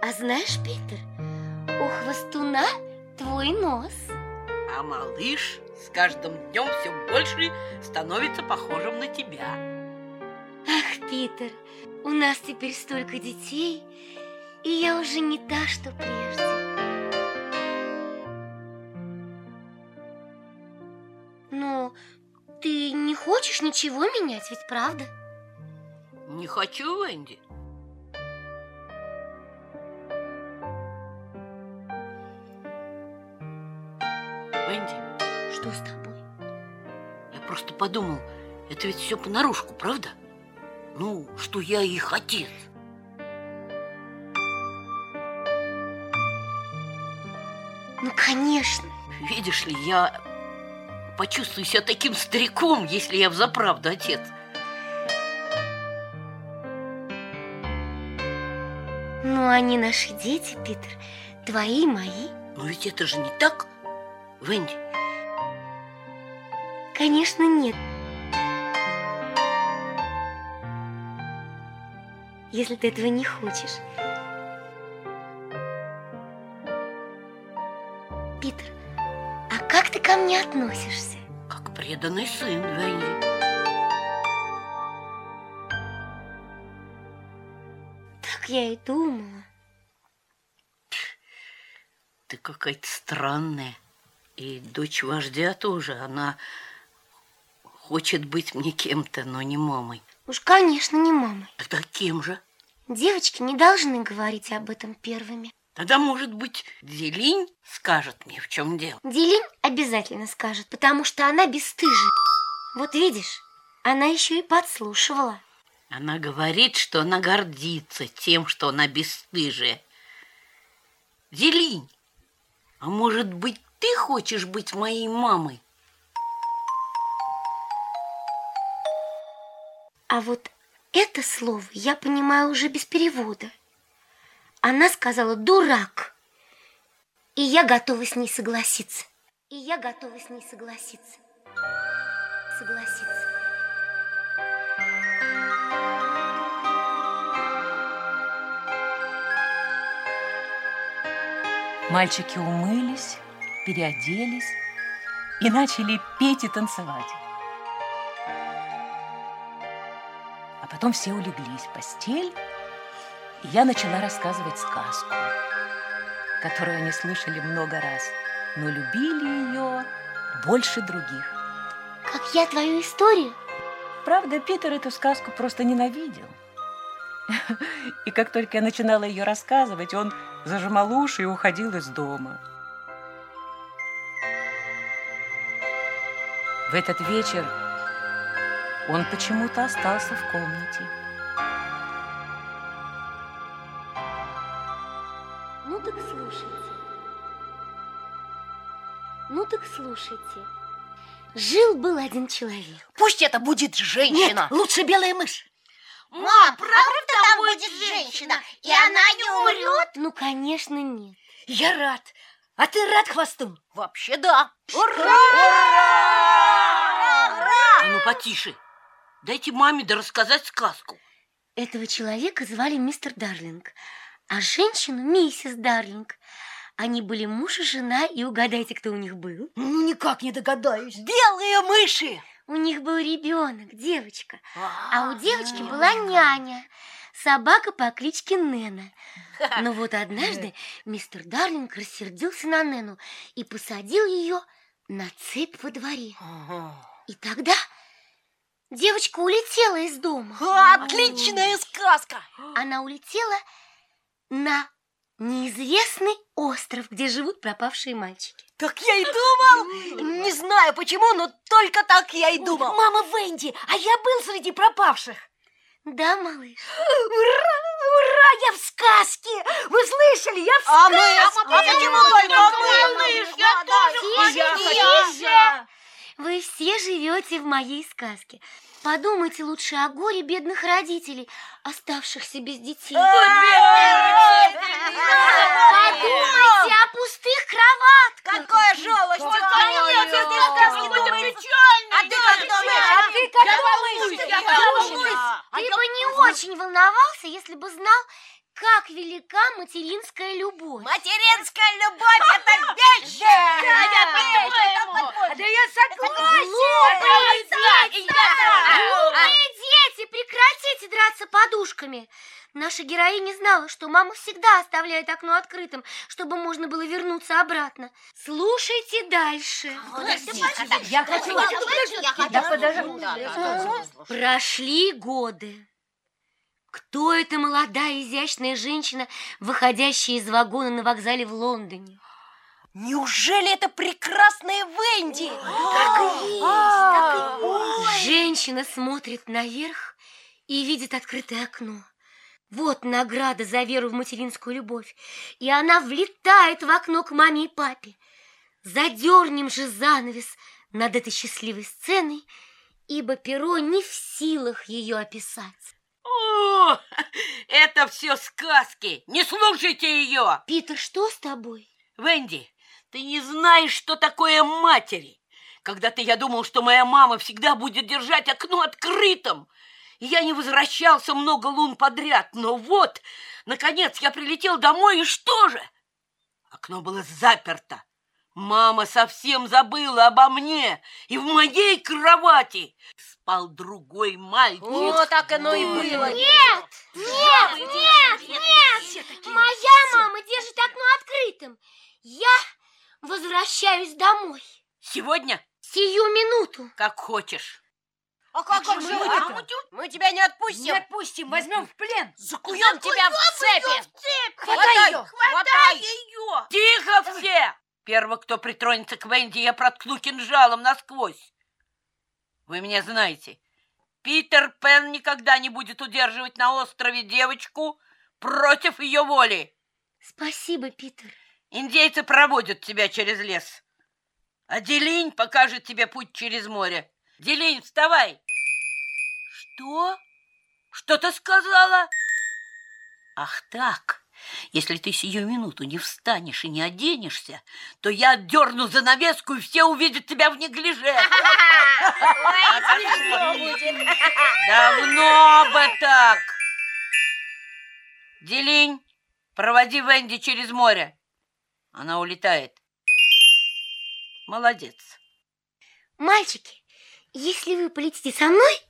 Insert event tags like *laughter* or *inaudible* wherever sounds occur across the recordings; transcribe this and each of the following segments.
А знаешь, Питер, у хвостуна твой нос. А малыш с каждым днем все больше становится похожим на тебя. Ах, Питер, у нас теперь столько детей, и я уже не та, что прежде. Ну, ты не хочешь ничего менять, ведь правда? Не хочу, Венди. Венди, Что с тобой? я просто подумал, это ведь все понарошку, правда? Ну, что я их отец. Ну, конечно. Видишь ли, я почувствую себя таким стариком, если я взаправду отец. Ну, они наши дети, Питер, твои и мои. Но ведь это же не так, Венди. Конечно, нет. Если ты этого не хочешь. Питер, а как ты ко мне относишься? Как преданный сын, Венди. Так я и думала. Ты какая-то странная. И дочь вождя тоже. Она хочет быть мне кем-то, но не мамой. Уж, конечно, не мамой. Тогда кем же? Девочки не должны говорить об этом первыми. Тогда, может быть, Делинь скажет мне, в чем дело. Делин обязательно скажет, потому что она бесстыжая. Вот видишь, она еще и подслушивала. Она говорит, что она гордится тем, что она бесстыжая. Делинь, а может быть, ты хочешь быть моей мамой? А вот это слово я понимаю уже без перевода. Она сказала «дурак», и я готова с ней согласиться. И я готова с ней согласиться. Согласиться. Мальчики умылись, переоделись и начали петь и танцевать. А потом все улеглись в постель, и я начала рассказывать сказку, которую они слышали много раз, но любили ее больше других. Как я твою историю? Правда, Питер эту сказку просто ненавидел. *laughs* И как только я начинала ее рассказывать, он зажимал уши и уходил из дома. В этот вечер он почему-то остался в комнате. Ну так слушайте. Ну так слушайте. Жил-был один человек. Пусть это будет женщина. Нет, лучше белая мышь. Мам, правда там будет женщина, и она не умрет? Ну, конечно, нет. Я рад. А ты рад, Хвостун? Вообще да. А ну, потише. Дайте маме да рассказать сказку. Этого человека звали мистер Дарлинг, а женщину миссис Дарлинг. Они были муж и жена, и угадайте, кто у них был? Ну, никак не догадаюсь. Белые мыши! У них был ребенок, девочка. А у девочки была няня, собака по кличке Нена. Но вот однажды мистер Дарлинг рассердился на Нену и посадил ее на цепь во дворе. И тогда девочка улетела из дома. Отличная сказка! Она улетела на неизвестный остров, где живут пропавшие мальчики. Так я и думал! Не знаю почему, но только так я и думал. Мама Венди, а я был среди пропавших. Да, малыш? Ура! Ура! Я в сказке! Вы слышали? Я в А сказке! мы? А почему только мы? малыш? Я тоже хочу. Вы все живете в моей сказке. Подумайте лучше о горе бедных родителей, оставшихся без детей. Подумайте о пустых кроватках. Какая жалость! А ты как думаешь? А ты как думаешь? волнуюсь. Ты бы не очень волновался, если бы знал, как велика материнская любовь. Материнская любовь – это *laughs* вещь! Да, Да я согласен! Глупые дети, прекратите драться подушками. Наша героиня знала, что мама всегда оставляет окно открытым, чтобы можно было вернуться обратно. Слушайте дальше. Я хочу... Подожди. Прошли годы. Кто эта молодая изящная женщина, выходящая из вагона на вокзале в Лондоне? Неужели это прекрасная Венди? Женщина смотрит наверх и видит открытое окно. Вот награда за веру в материнскую любовь. И она влетает в окно к маме и папе. Задернем же занавес над этой счастливой сценой, ибо перо не в силах ее описать. О, это все сказки. Не слушайте ее. Питер, что с тобой? Венди, ты не знаешь, что такое матери. Когда-то я думал, что моя мама всегда будет держать окно открытым. И я не возвращался много лун подряд. Но вот, наконец, я прилетел домой, и что же? Окно было заперто. Мама совсем забыла обо мне, и в моей кровати спал другой мальчик. О, так оно и было. Нет, нет, нет, нет! Моя мама держит окно открытым. Я возвращаюсь домой. Сегодня Сию минуту. как хочешь. А как же мы это? Мы тебя не отпустим. Не отпустим, возьмем в плен. Закуем тебя в цепи. Хватай ее. Хватай ее! Тихо все! Первый, кто притронется к Венди, я проткну кинжалом насквозь. Вы меня знаете. Питер Пен никогда не будет удерживать на острове девочку против ее воли. Спасибо, Питер. Индейцы проводят тебя через лес. А Делинь покажет тебе путь через море. Делинь, вставай! Что? Что ты сказала? Ах так! Если ты сию минуту не встанешь и не оденешься, то я отдерну занавеску, и все увидят тебя в неглиже. Давно бы так. Делинь, проводи Венди через море. Она улетает. Молодец. Мальчики, если вы полетите со мной,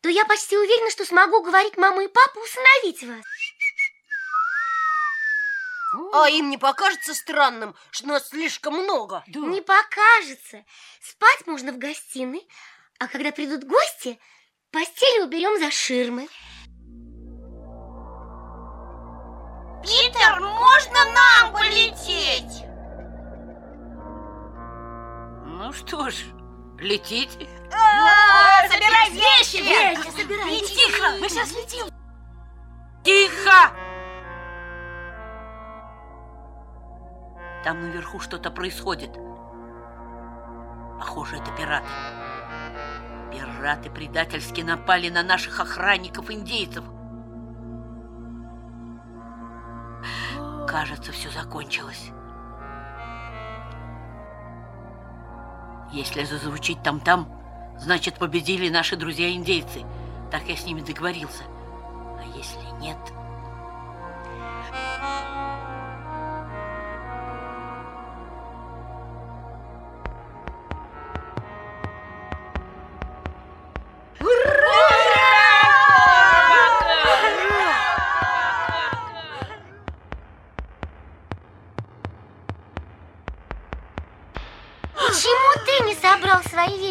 то я почти уверена, что смогу уговорить маму и папу усыновить вас. А им не покажется странным, что нас слишком много? Не покажется. Спать можно в гостиной, а когда придут гости, постели уберем за ширмы. Питер, можно нам полететь? Ну что ж, летите. Собирай вещи! Вещи. Тихо, мы сейчас летим. Тихо! Там наверху что-то происходит. Похоже, это пираты. Пираты предательски напали на наших охранников-индейцев. Кажется, все закончилось. Если зазвучит там-там, значит, победили наши друзья-индейцы. Так я с ними договорился. А если нет...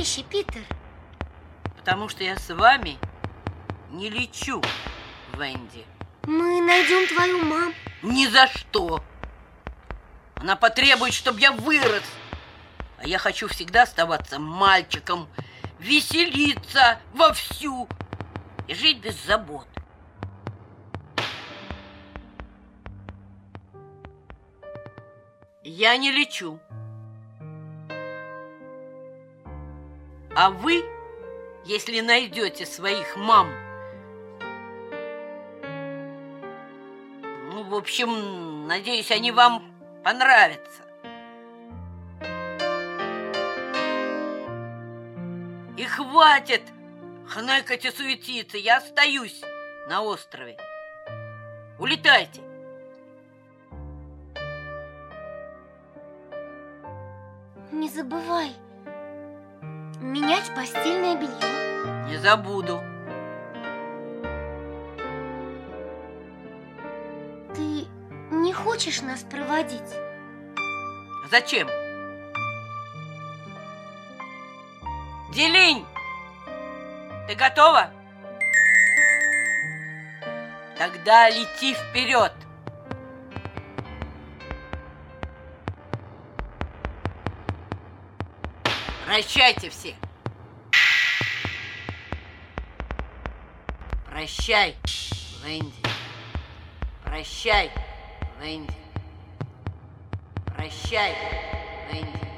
вещи, Питер? Потому что я с вами не лечу, Венди. Мы найдем твою маму. Ни за что. Она потребует, чтобы я вырос. А я хочу всегда оставаться мальчиком, веселиться вовсю и жить без забот. Я не лечу. А вы, если найдете своих мам, ну, в общем, надеюсь, они вам понравятся. И хватит хныкать и суетиться, я остаюсь на острове. Улетайте. Не забывай менять постельное белье. Не забуду. Ты не хочешь нас проводить? Зачем? Делинь! Ты готова? Тогда лети вперед! Прощайте все! Прощай, Венди. Прощай, Венди. Прощай, Венди.